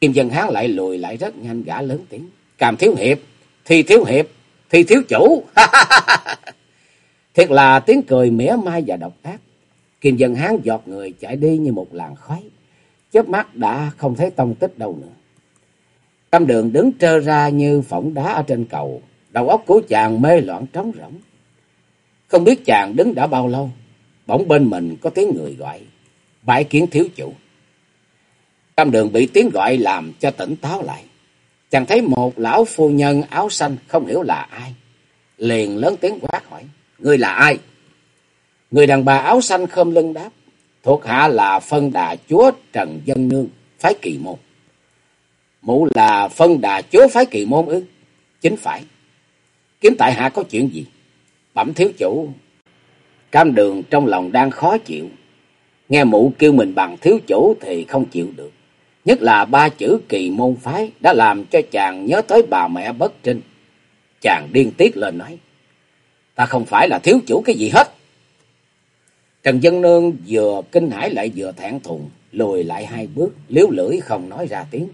Kim dân hán lại lùi lại rất nhanh gã lớn tiếng. càm thiếu hiệp. Thi thiếu hiệp. Thi thiếu chủ. Thiệt là tiếng cười mỉa mai và độc ác. Kim dân hán giọt người chạy đi như một làn khói. Chớp mắt đã không thấy tông tích đâu nữa. Cam đường đứng trơ ra như phỏng đá ở trên cầu. Đầu óc của chàng mê loạn trống rỗng. Không biết chàng đứng đã bao lâu. Bỗng bên mình có tiếng người gọi. Bãi kiến thiếu chủ. Cam đường bị tiếng gọi làm cho tỉnh táo lại. Chàng thấy một lão phu nhân áo xanh không hiểu là ai. Liền lớn tiếng quát hỏi. Ngươi là ai? Người đàn bà áo xanh khom lưng đáp. Thuộc hạ là phân đà chúa Trần Dân Nương, phái kỳ môn. Mụ là phân đà chúa phái kỳ môn ư? Chính phải. Kiếm tại hạ có chuyện gì? Bẩm thiếu chủ. Cam đường trong lòng đang khó chịu. Nghe mụ kêu mình bằng thiếu chủ thì không chịu được. Nhất là ba chữ kỳ môn phái đã làm cho chàng nhớ tới bà mẹ bất trinh. Chàng điên tiết lên nói. Ta không phải là thiếu chủ cái gì hết. Trần Dân Nương vừa kinh hãi lại vừa thẹn thùng, lùi lại hai bước, liếu lưỡi không nói ra tiếng.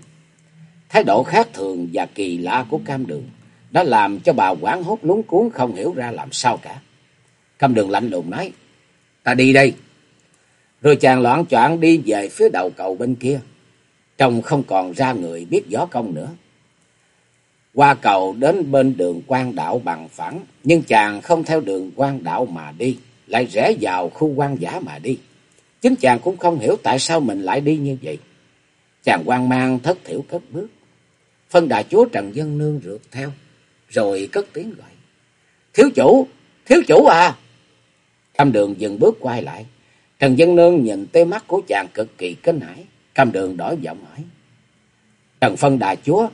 Thái độ khác thường và kỳ lạ của cam đường đã làm cho bà quán hốt lúng cuốn không hiểu ra làm sao cả. Cam đường lạnh lùng nói, ta đi đây. Rồi chàng loạn choạng đi về phía đầu cầu bên kia. Trông không còn ra người biết gió công nữa. Qua cầu đến bên đường quan đạo bằng phẳng, nhưng chàng không theo đường quan đạo mà đi, lại rẽ vào khu quan giả mà đi. Chính chàng cũng không hiểu tại sao mình lại đi như vậy. Chàng hoang mang thất thiểu cất bước. Phân đà chúa Trần Dân Nương rượt theo, rồi cất tiếng gọi. Thiếu chủ, thiếu chủ à! Cam đường dừng bước quay lại. Trần Dân Nương nhìn tới mắt của chàng cực kỳ kinh hãi. Cam đường đổi giọng hỏi. Trần Phân đà chúa,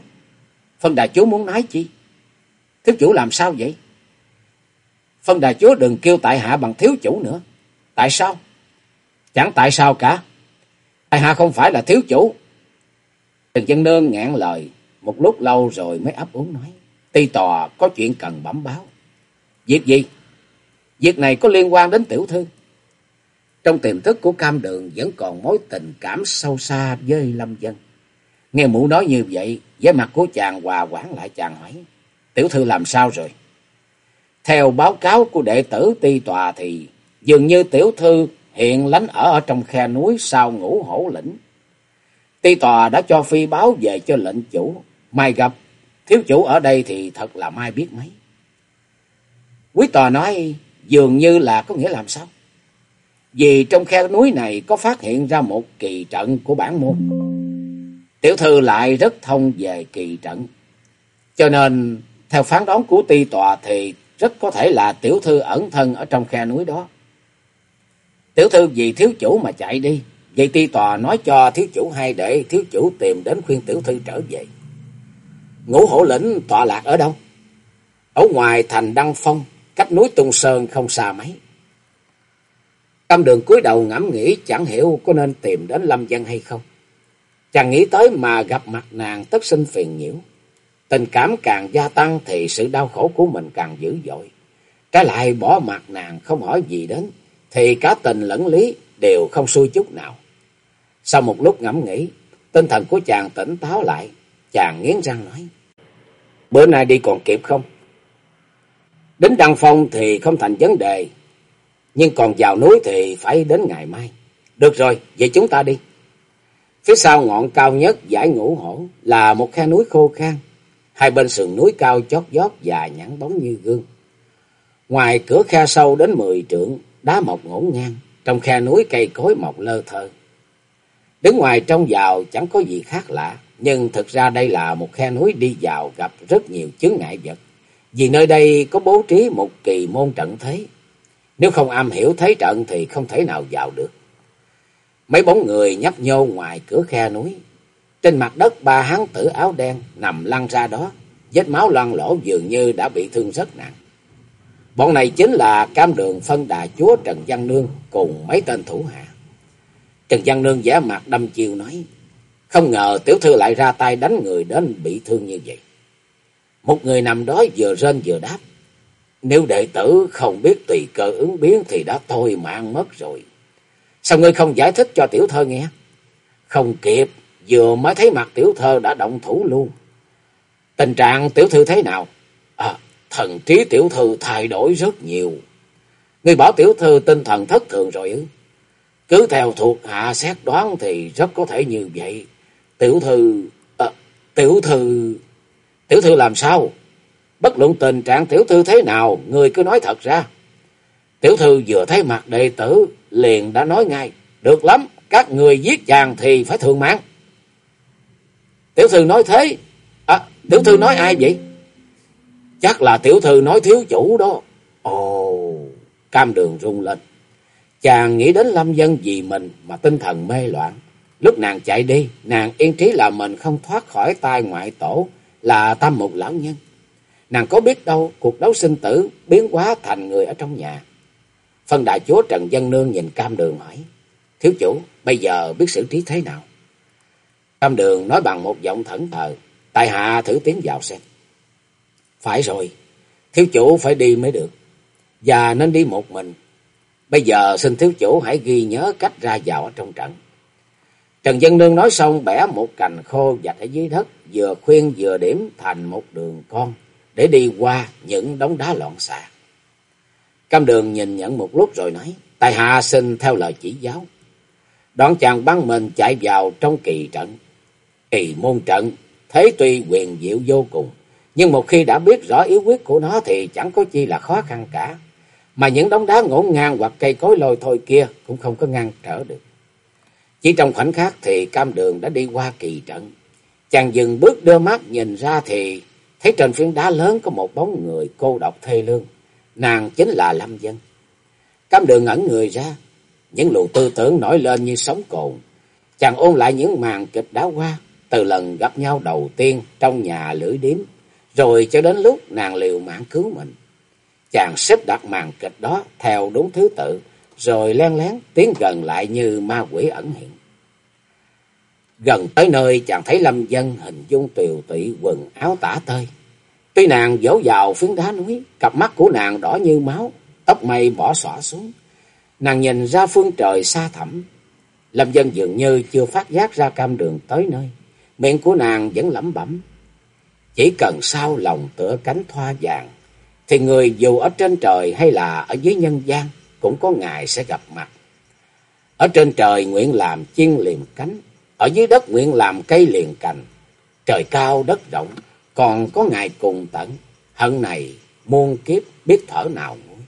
Phân đà chúa muốn nói chi? Thiếu chủ làm sao vậy? Phân đà chúa đừng kêu tại hạ bằng thiếu chủ nữa. Tại sao? Chẳng tại sao cả. Tại hạ không phải là thiếu chủ. Trần chân Nương ngạn lời, một lúc lâu rồi mới ấp úng nói. Ti tòa có chuyện cần bẩm báo. Việc gì? Việc này có liên quan đến tiểu thư. Trong tiềm thức của cam đường vẫn còn mối tình cảm sâu xa với Lâm Dân. Nghe mụ nói như vậy, với mặt của chàng hòa quản lại chàng hỏi. Tiểu thư làm sao rồi? Theo báo cáo của đệ tử ti tòa thì dường như tiểu thư hiện lánh ở, ở trong khe núi sau ngũ hổ lĩnh. Ti tòa đã cho phi báo về cho lệnh chủ. Mai gặp, thiếu chủ ở đây thì thật là mai biết mấy. Quý tòa nói dường như là có nghĩa làm sao? Vì trong khe núi này có phát hiện ra một kỳ trận của bản môn. Tiểu thư lại rất thông về kỳ trận. Cho nên, theo phán đoán của ti tòa thì rất có thể là tiểu thư ẩn thân ở trong khe núi đó. Tiểu thư vì thiếu chủ mà chạy đi. Vậy ti tòa nói cho thiếu chủ hay để thiếu chủ tìm đến khuyên tiểu thư trở về. Ngũ hổ lĩnh tọa lạc ở đâu? Ở ngoài thành Đăng Phong, cách núi Tung Sơn không xa mấy. Tâm đường cúi đầu ngẫm nghĩ chẳng hiểu có nên tìm đến Lâm Dân hay không. Chàng nghĩ tới mà gặp mặt nàng tất sinh phiền nhiễu. Tình cảm càng gia tăng thì sự đau khổ của mình càng dữ dội. Trái lại bỏ mặt nàng không hỏi gì đến, thì cả tình lẫn lý đều không xui chút nào. Sau một lúc ngẫm nghĩ, tinh thần của chàng tỉnh táo lại, chàng nghiến răng nói. Bữa nay đi còn kịp không? Đến Đăng Phong thì không thành vấn đề, nhưng còn vào núi thì phải đến ngày mai. Được rồi, vậy chúng ta đi. Phía sau ngọn cao nhất giải ngũ hổ là một khe núi khô khan. Hai bên sườn núi cao chót vót và nhẵn bóng như gương. Ngoài cửa khe sâu đến mười trượng, đá mọc ngổn ngang, trong khe núi cây cối mọc lơ thơ. Đứng ngoài trong vào chẳng có gì khác lạ, nhưng thực ra đây là một khe núi đi vào gặp rất nhiều chướng ngại vật. Vì nơi đây có bố trí một kỳ môn trận thế. Nếu không am hiểu thế trận thì không thể nào vào được. Mấy bóng người nhấp nhô ngoài cửa khe núi. Trên mặt đất ba hán tử áo đen nằm lăn ra đó. Vết máu loang lỗ dường như đã bị thương rất nặng. Bọn này chính là cam đường phân đà chúa Trần Văn Nương cùng mấy tên thủ hạ. Trần Văn Nương giả mặt đâm chiêu nói. Không ngờ tiểu thư lại ra tay đánh người đến bị thương như vậy. Một người nằm đó vừa rên vừa đáp. Nếu đệ tử không biết tùy cơ ứng biến thì đã thôi mạng mất rồi. Sao ngươi không giải thích cho tiểu thơ nghe? Không kịp, vừa mới thấy mặt tiểu thơ đã động thủ luôn. Tình trạng tiểu thư thế nào? À, thần trí tiểu thư thay đổi rất nhiều. người bảo tiểu thư tinh thần thất thường rồi ư? Cứ theo thuộc hạ xét đoán thì rất có thể như vậy. Tiểu thư... À, tiểu thư... Tiểu thư làm sao? Bất luận tình trạng tiểu thư thế nào, người cứ nói thật ra. Tiểu thư vừa thấy mặt đệ tử, liền đã nói ngay. Được lắm, các người giết chàng thì phải thường mạng. Tiểu thư nói thế. À, tiểu thư nói ai vậy? Chắc là tiểu thư nói thiếu chủ đó. Ồ, cam đường rung lên. Chàng nghĩ đến lâm dân vì mình mà tinh thần mê loạn. Lúc nàng chạy đi, nàng yên trí là mình không thoát khỏi tay ngoại tổ, là tâm một lão nhân. Nàng có biết đâu cuộc đấu sinh tử biến hóa thành người ở trong nhà. Phân đại chúa Trần Dân Nương nhìn cam đường hỏi. Thiếu chủ, bây giờ biết xử trí thế nào? Tam đường nói bằng một giọng thẫn thờ. Tại hạ thử tiến vào xem. Phải rồi, thiếu chủ phải đi mới được. Và nên đi một mình. Bây giờ xin thiếu chủ hãy ghi nhớ cách ra vào ở trong trận. Trần Dân Nương nói xong bẻ một cành khô dạch ở dưới đất, vừa khuyên vừa điểm thành một đường con để đi qua những đống đá loạn xạ. Cam đường nhìn nhận một lúc rồi nói, tại hạ xin theo lời chỉ giáo. Đoạn chàng băng mình chạy vào trong kỳ trận. Kỳ môn trận, thế tuy quyền diệu vô cùng, nhưng một khi đã biết rõ yếu quyết của nó thì chẳng có chi là khó khăn cả. Mà những đống đá ngổn ngang hoặc cây cối lôi thôi kia cũng không có ngăn trở được. Chỉ trong khoảnh khắc thì cam đường đã đi qua kỳ trận. Chàng dừng bước đưa mắt nhìn ra thì thấy trên phiến đá lớn có một bóng người cô độc thê lương. Nàng chính là Lâm Dân. Cam đường ngẩn người ra, những luồng tư tưởng nổi lên như sóng cồn. Chàng ôn lại những màn kịch đã qua, từ lần gặp nhau đầu tiên trong nhà lưỡi điếm, rồi cho đến lúc nàng liều mạng cứu mình. Chàng xếp đặt màn kịch đó theo đúng thứ tự, rồi len lén tiến gần lại như ma quỷ ẩn hiện. Gần tới nơi chàng thấy Lâm Dân hình dung tiều tụy quần áo tả tơi. Tuy nàng dỗ vào phiến đá núi, cặp mắt của nàng đỏ như máu, tóc mây bỏ xõa xuống. Nàng nhìn ra phương trời xa thẳm. Lâm Dân dường như chưa phát giác ra cam đường tới nơi. Miệng của nàng vẫn lẩm bẩm. Chỉ cần sao lòng tựa cánh thoa vàng, thì người dù ở trên trời hay là ở dưới nhân gian cũng có ngày sẽ gặp mặt. Ở trên trời nguyện làm chiên liềm cánh, ở dưới đất nguyện làm cây liền cành. Trời cao đất rộng, còn có ngày cùng tận, hận này muôn kiếp biết thở nào nguôi.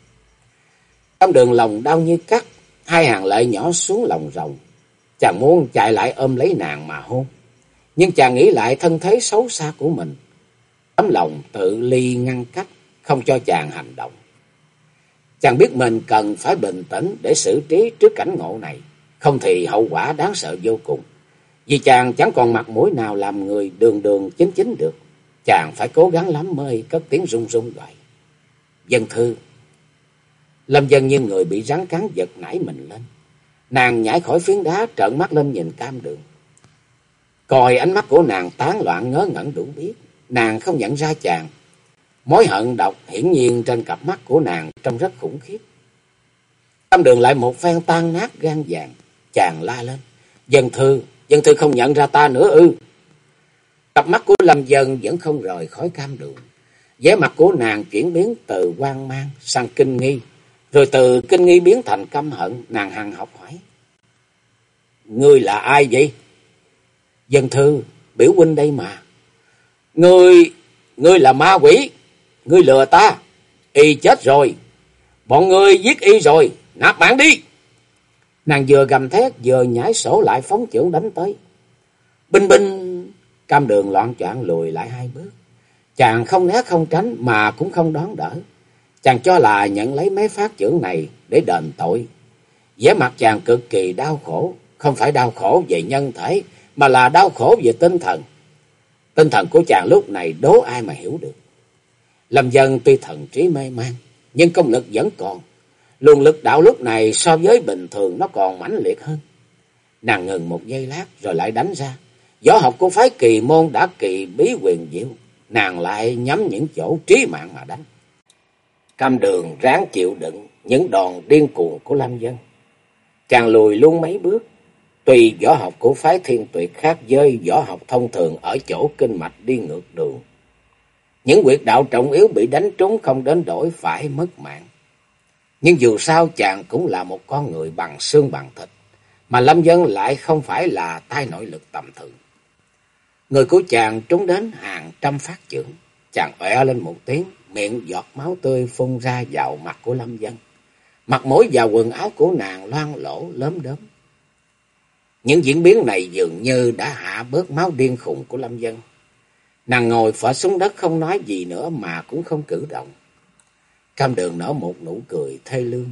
Trong đường lòng đau như cắt, hai hàng lệ nhỏ xuống lòng rồng. Chàng muốn chạy lại ôm lấy nàng mà hôn. Nhưng chàng nghĩ lại thân thế xấu xa của mình. Tấm lòng tự ly ngăn cách, không cho chàng hành động. Chàng biết mình cần phải bình tĩnh để xử trí trước cảnh ngộ này, không thì hậu quả đáng sợ vô cùng. Vì chàng chẳng còn mặt mũi nào làm người đường đường chính chính được. Chàng phải cố gắng lắm mới cất tiếng run run gọi. Dân thư. Lâm dân như người bị rắn cắn giật nảy mình lên. Nàng nhảy khỏi phiến đá trợn mắt lên nhìn cam đường. Coi ánh mắt của nàng tán loạn ngớ ngẩn đủ biết. Nàng không nhận ra chàng. Mối hận độc hiển nhiên trên cặp mắt của nàng trông rất khủng khiếp. Cam đường lại một phen tan nát gan vàng. Chàng la lên. Dân thư, dân thư không nhận ra ta nữa ư. Cặp mắt của Lâm Dân vẫn không rời khỏi cam đường. vẻ mặt của nàng chuyển biến từ quan mang sang kinh nghi. Rồi từ kinh nghi biến thành căm hận, nàng hằng học hỏi. Ngươi là ai vậy? Dân thư, biểu huynh đây mà. Ngươi, ngươi là ma quỷ. Ngươi lừa ta. Y chết rồi. Bọn ngươi giết y rồi. Nạp mạng đi. Nàng vừa gầm thét vừa nhảy sổ lại phóng trưởng đánh tới. Binh binh. Cam đường loạn choạng lùi lại hai bước. Chàng không né không tránh mà cũng không đón đỡ. Chàng cho là nhận lấy mấy phát chưởng này để đền tội. vẻ mặt chàng cực kỳ đau khổ. Không phải đau khổ về nhân thể mà là đau khổ về tinh thần. Tinh thần của chàng lúc này đố ai mà hiểu được. Lâm dân tuy thần trí mê man, nhưng công lực vẫn còn. Luồng lực đạo lúc này so với bình thường nó còn mãnh liệt hơn. Nàng ngừng một giây lát rồi lại đánh ra. Võ học của phái kỳ môn đã kỳ bí quyền diệu. Nàng lại nhắm những chỗ trí mạng mà đánh. Cam đường ráng chịu đựng những đòn điên cuồng của Lâm Dân. Chàng lùi luôn mấy bước. Tuy võ học của phái thiên tuyệt khác với võ học thông thường ở chỗ kinh mạch đi ngược đường. Những quyệt đạo trọng yếu bị đánh trúng không đến đổi phải mất mạng. Nhưng dù sao chàng cũng là một con người bằng xương bằng thịt, mà Lâm Dân lại không phải là tai nội lực tầm thường. Người của chàng trúng đến hàng trăm phát chưởng, chàng ọe lên một tiếng, miệng giọt máu tươi phun ra vào mặt của Lâm Dân. Mặt mũi và quần áo của nàng loang lỗ lớn đớm. Những diễn biến này dường như đã hạ bớt máu điên khùng của Lâm Dân. Nàng ngồi phở xuống đất không nói gì nữa mà cũng không cử động. Cam đường nở một nụ cười thê lương.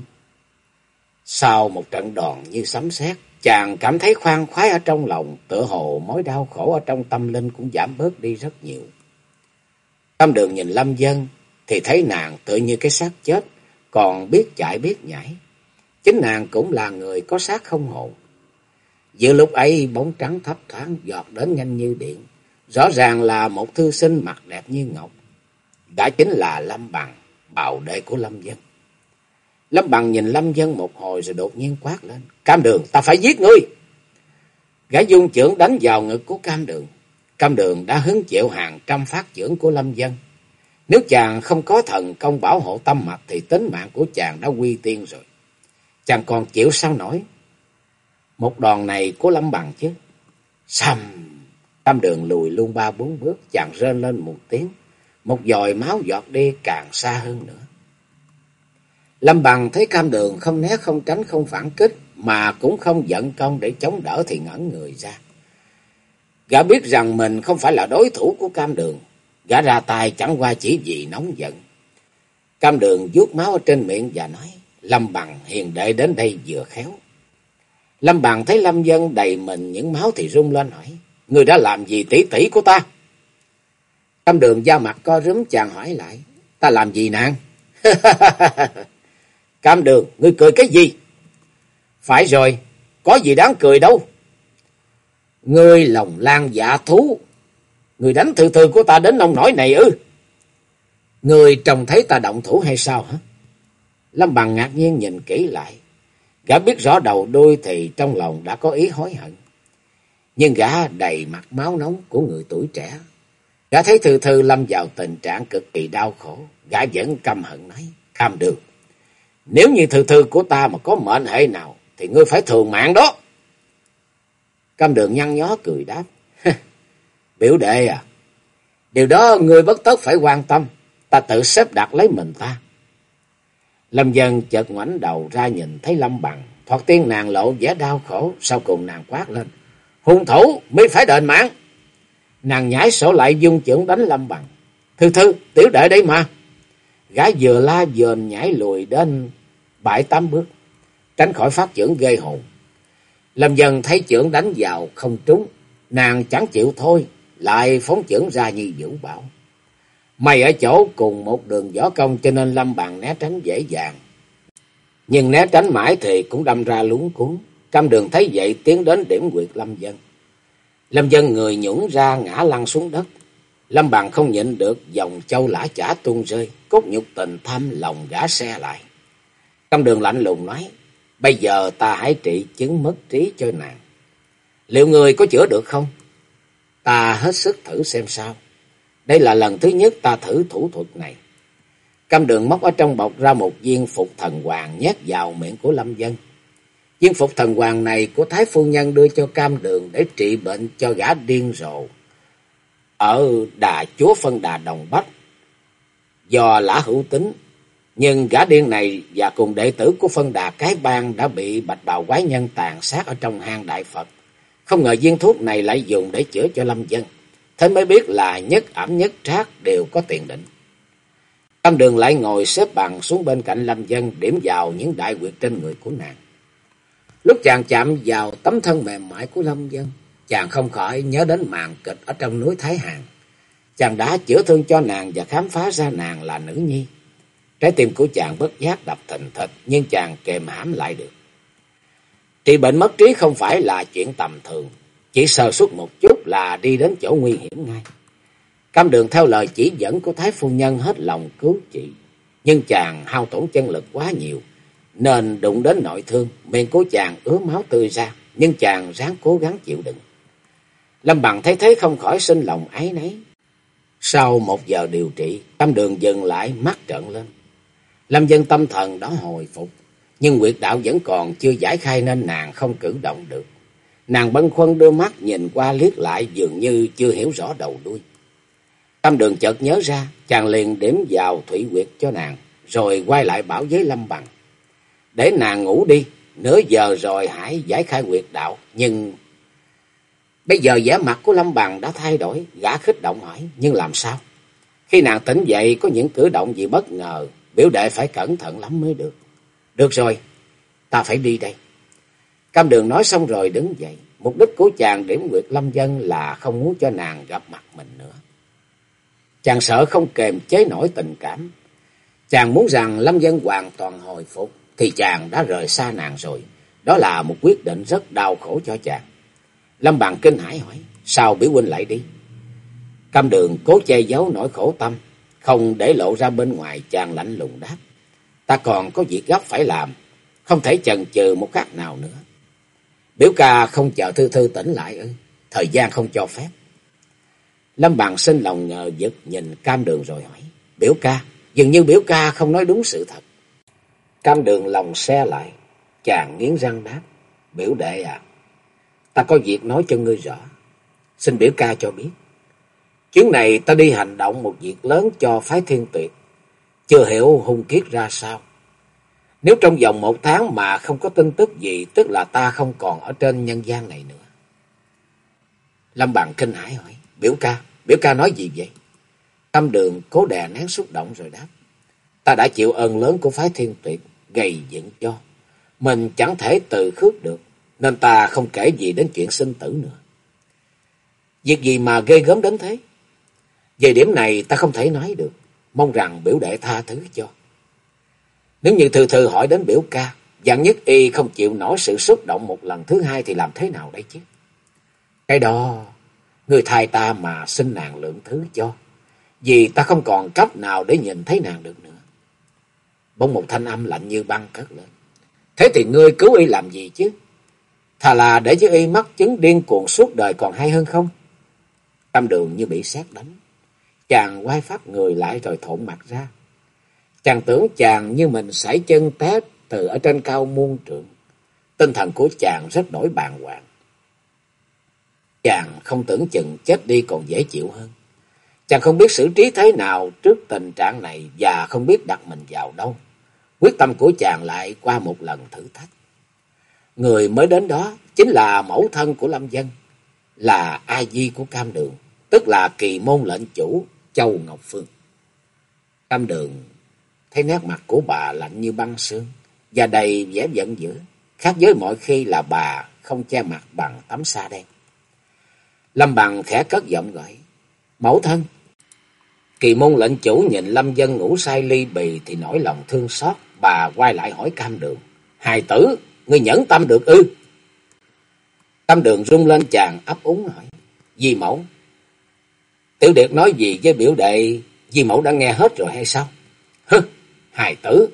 Sau một trận đòn như sấm sét, chàng cảm thấy khoan khoái ở trong lòng, tựa hồ mối đau khổ ở trong tâm linh cũng giảm bớt đi rất nhiều. Cam đường nhìn Lâm Dân thì thấy nàng tựa như cái xác chết, còn biết chạy biết nhảy. Chính nàng cũng là người có xác không hồn. Giữa lúc ấy bóng trắng thấp thoáng giọt đến nhanh như điện. Rõ ràng là một thư sinh mặt đẹp như ngọc. Đã chính là Lâm Bằng, bào đệ của Lâm Dân. Lâm Bằng nhìn Lâm Dân một hồi rồi đột nhiên quát lên. Cam đường, ta phải giết ngươi. Gã dung trưởng đánh vào ngực của Cam đường. Cam đường đã hứng chịu hàng trăm phát trưởng của Lâm Dân. Nếu chàng không có thần công bảo hộ tâm mạch thì tính mạng của chàng đã quy tiên rồi. Chàng còn chịu sao nổi. Một đòn này cố Lâm Bằng chứ. Xăm. Tam đường lùi luôn ba bốn bước, chàng rên lên một tiếng. Một dòi máu giọt đi càng xa hơn nữa. Lâm Bằng thấy cam đường không né không tránh không phản kích, mà cũng không giận công để chống đỡ thì ngẩn người ra. Gã biết rằng mình không phải là đối thủ của cam đường. Gã ra tay chẳng qua chỉ vì nóng giận. Cam đường vuốt máu ở trên miệng và nói, Lâm Bằng hiền đệ đến đây vừa khéo. Lâm Bàng thấy Lâm Dân đầy mình những máu thì rung lên hỏi, Người đã làm gì tỷ tỷ của ta? Cam đường da mặt co rúm chàng hỏi lại, Ta làm gì nàng? Cam đường, ngươi cười cái gì? Phải rồi, có gì đáng cười đâu. Ngươi lòng lan dạ thú. Ngươi đánh thư thư của ta đến nông nổi này ư? Ngươi trông thấy ta động thủ hay sao hả? Lâm Bằng ngạc nhiên nhìn kỹ lại. Gã biết rõ đầu đuôi thì trong lòng đã có ý hối hận. Nhưng gã đầy mặt máu nóng của người tuổi trẻ. Gã thấy Thư Thư lâm vào tình trạng cực kỳ đau khổ. Gã vẫn căm hận nói. Cam được. Nếu như Thư Thư của ta mà có mệnh hệ nào thì ngươi phải thường mạng đó. Cam đường nhăn nhó cười đáp. Biểu đệ à. Điều đó ngươi bất tất phải quan tâm. Ta tự xếp đặt lấy mình ta. Lâm dân chợt ngoảnh đầu ra nhìn thấy Lâm Bằng. Thoạt tiên nàng lộ vẻ đau khổ. Sau cùng nàng quát lên. Hung thủ mới phải đền mạng. Nàng nhảy sổ lại dung trưởng đánh Lâm Bằng. Thư thư, tiểu đệ đây mà. Gã vừa la vừa nhảy lùi đến bảy tám bước. Tránh khỏi phát trưởng gây hồn. Lâm dân thấy trưởng đánh vào không trúng. Nàng chẳng chịu thôi. Lại phóng trưởng ra như vũ bảo. Mày ở chỗ cùng một đường võ công cho nên Lâm Bằng né tránh dễ dàng. Nhưng né tránh mãi thì cũng đâm ra lúng cuốn. Cam đường thấy vậy, tiến đến điểm quyệt Lâm Dân. Lâm Dân người nhũng ra ngã lăn xuống đất. Lâm Bằng không nhịn được, dòng châu lã chả tuôn rơi. Cốt nhục tình thăm lòng gã xe lại. Cam đường lạnh lùng nói. Bây giờ ta hãy trị chứng mất trí cho nàng. Liệu người có chữa được không? Ta hết sức thử xem sao. Đây là lần thứ nhất ta thử thủ thuật này. Cam đường móc ở trong bọc ra một viên phục thần hoàng nhét vào miệng của Lâm Dân. Viên phục thần hoàng này của Thái Phu Nhân đưa cho cam đường để trị bệnh cho gã điên rồ. Ở đà chúa phân đà Đồng Bách. Do lã hữu tính. Nhưng gã điên này và cùng đệ tử của phân đà cái bang đã bị bạch bào quái nhân tàn sát ở trong hang Đại Phật. Không ngờ viên thuốc này lại dùng để chữa cho Lâm Dân. Thế mới biết là nhất ẩm nhất trác đều có tiền định. Tâm đường lại ngồi xếp bằng xuống bên cạnh Lâm Dân điểm vào những đại quyệt trên người của nàng. Lúc chàng chạm vào tấm thân mềm mại của Lâm Dân, chàng không khỏi nhớ đến màn kịch ở trong núi Thái Hàn. Chàng đã chữa thương cho nàng và khám phá ra nàng là nữ nhi. Trái tim của chàng bất giác đập thình thịch nhưng chàng kềm hãm lại được. Trị bệnh mất trí không phải là chuyện tầm thường, chỉ sơ suất một chút là đi đến chỗ nguy hiểm ngay. Cam đường theo lời chỉ dẫn của Thái Phu Nhân hết lòng cứu chị. Nhưng chàng hao tổn chân lực quá nhiều, nên đụng đến nội thương, miệng của chàng ứa máu tươi ra, nhưng chàng ráng cố gắng chịu đựng. Lâm Bằng thấy thế không khỏi sinh lòng ái nấy. Sau một giờ điều trị, Cam đường dừng lại, mắt trợn lên. Lâm dân tâm thần đó hồi phục, nhưng quyệt đạo vẫn còn chưa giải khai nên nàng không cử động được. Nàng bân khuân đưa mắt nhìn qua liếc lại dường như chưa hiểu rõ đầu đuôi. Tâm đường chợt nhớ ra, chàng liền điểm vào thủy quyệt cho nàng, rồi quay lại bảo với Lâm Bằng. Để nàng ngủ đi, nửa giờ rồi hãy giải khai quyệt đạo. Nhưng bây giờ vẻ mặt của Lâm Bằng đã thay đổi, gã khích động hỏi, nhưng làm sao? Khi nàng tỉnh dậy có những cử động gì bất ngờ, biểu đệ phải cẩn thận lắm mới được. Được rồi, ta phải đi đây. Cam đường nói xong rồi đứng dậy. Mục đích của chàng điểm Nguyệt Lâm Dân là không muốn cho nàng gặp mặt mình nữa. Chàng sợ không kềm chế nổi tình cảm. Chàng muốn rằng Lâm Dân hoàn toàn hồi phục thì chàng đã rời xa nàng rồi. Đó là một quyết định rất đau khổ cho chàng. Lâm Bằng kinh hãi hỏi, sao biểu huynh lại đi? Cam đường cố che giấu nỗi khổ tâm, không để lộ ra bên ngoài chàng lạnh lùng đáp. Ta còn có việc gấp phải làm, không thể chần chừ một khắc nào nữa. Biểu ca không chờ Thư Thư tỉnh lại ư? Thời gian không cho phép. Lâm Bằng sinh lòng ngờ vực nhìn cam đường rồi hỏi. Biểu ca, dường như biểu ca không nói đúng sự thật. Cam đường lòng xe lại, chàng nghiến răng đáp. Biểu đệ à, ta có việc nói cho ngươi rõ. Xin biểu ca cho biết. Chuyến này ta đi hành động một việc lớn cho phái thiên tuyệt. Chưa hiểu hung kiết ra sao. Nếu trong vòng một tháng mà không có tin tức gì, tức là ta không còn ở trên nhân gian này nữa. Lâm Bằng kinh hãi hỏi, biểu ca, biểu ca nói gì vậy? Tâm đường cố đè nén xúc động rồi đáp. Ta đã chịu ơn lớn của phái thiên tuyệt, gầy dựng cho. Mình chẳng thể từ khước được, nên ta không kể gì đến chuyện sinh tử nữa. Việc gì mà ghê gớm đến thế? Về điểm này ta không thể nói được, mong rằng biểu đệ tha thứ cho. Nếu như thư thư hỏi đến biểu ca, dạng nhất y không chịu nổi sự xúc động một lần thứ hai thì làm thế nào đây chứ? Cái đó, người thai ta mà xin nàng lượng thứ cho. Vì ta không còn cách nào để nhìn thấy nàng được nữa. Bỗng một thanh âm lạnh như băng cất lên. Thế thì ngươi cứu y làm gì chứ? Thà là để cho y mắc chứng điên cuồng suốt đời còn hay hơn không? Tâm đường như bị sét đánh. Chàng quay phát người lại rồi thộn mặt ra. Chàng tưởng chàng như mình sải chân té từ ở trên cao muôn trượng. Tinh thần của chàng rất nổi bàng hoàng. Chàng không tưởng chừng chết đi còn dễ chịu hơn. Chàng không biết xử trí thế nào trước tình trạng này và không biết đặt mình vào đâu. Quyết tâm của chàng lại qua một lần thử thách. Người mới đến đó chính là mẫu thân của Lâm Dân, là A Di của Cam Đường, tức là kỳ môn lệnh chủ Châu Ngọc Phương. Cam Đường thấy nét mặt của bà lạnh như băng sương và đầy vẻ giận dữ, khác với mọi khi là bà không che mặt bằng tấm sa đen. Lâm Bằng khẽ cất giọng gọi, mẫu thân. Kỳ môn lệnh chủ nhìn Lâm Dân ngủ say ly bì thì nổi lòng thương xót, bà quay lại hỏi Cam Đường, hài tử, ngươi nhẫn tâm được ư? Cam Đường rung lên chàng ấp úng hỏi, Di mẫu. Tiểu Điệt nói gì với biểu đệ, Di mẫu đã nghe hết rồi hay sao? Hứ, hài tử,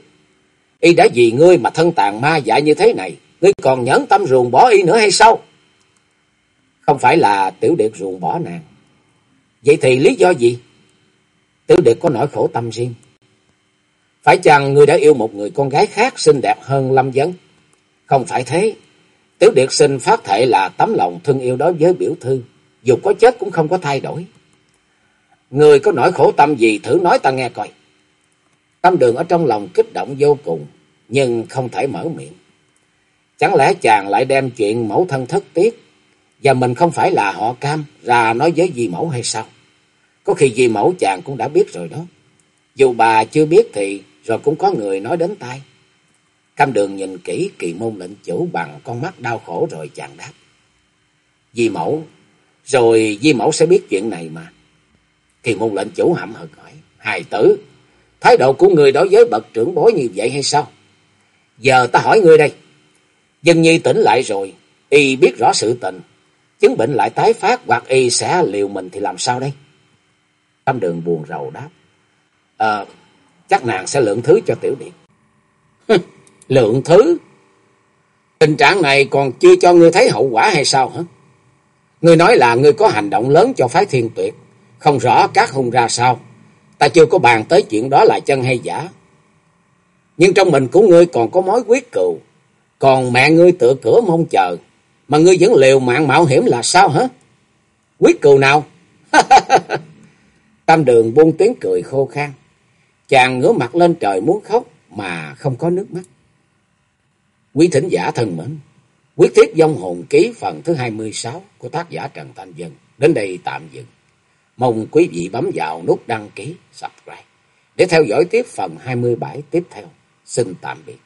y đã vì ngươi mà thân tàn ma dại như thế này, ngươi còn nhẫn tâm ruồng bỏ y nữa hay sao? Không phải là tiểu điệt ruồng bỏ nàng. Vậy thì lý do gì? Tiểu điệt có nỗi khổ tâm riêng. Phải chăng ngươi đã yêu một người con gái khác xinh đẹp hơn Lâm Dân? Không phải thế. Tiểu điệt xin phát thệ là tấm lòng thương yêu đối với biểu thư. Dù có chết cũng không có thay đổi. Người có nỗi khổ tâm gì thử nói ta nghe coi. Tâm đường ở trong lòng kích động vô cùng, nhưng không thể mở miệng. Chẳng lẽ chàng lại đem chuyện mẫu thân thất tiết, và mình không phải là họ cam, ra nói với dì mẫu hay sao? Có khi dì mẫu chàng cũng đã biết rồi đó. Dù bà chưa biết thì rồi cũng có người nói đến tai. Cam đường nhìn kỹ kỳ môn lệnh chủ bằng con mắt đau khổ rồi chàng đáp. Dì mẫu, rồi dì mẫu sẽ biết chuyện này mà. Kỳ môn lệnh chủ hậm hực hỏi, hài tử, thái độ của người đối với bậc trưởng bối như vậy hay sao? Giờ ta hỏi ngươi đây. Dân nhi tỉnh lại rồi, y biết rõ sự tình, chứng bệnh lại tái phát hoặc y sẽ liều mình thì làm sao đây? Tâm đường buồn rầu đáp. Ờ, chắc nàng sẽ lượng thứ cho tiểu điện. lượng thứ? Tình trạng này còn chưa cho ngươi thấy hậu quả hay sao hả? Ngươi nói là ngươi có hành động lớn cho phái thiên tuyệt, không rõ các hung ra sao. Ta chưa có bàn tới chuyện đó là chân hay giả. Nhưng trong mình của ngươi còn có mối quyết cừu, còn mẹ ngươi tựa cửa mong chờ, mà ngươi vẫn liều mạng mạo hiểm là sao hả? Quyết cừu nào? Tam đường buông tiếng cười khô khan. Chàng ngửa mặt lên trời muốn khóc mà không có nước mắt. Quý thính giả thân mến, quyết thiết dông hồn ký phần thứ 26 của tác giả Trần Thanh Dân đến đây tạm dừng. Mong quý vị bấm vào nút đăng ký, subscribe để theo dõi tiếp phần 27 tiếp theo. Xin tạm biệt.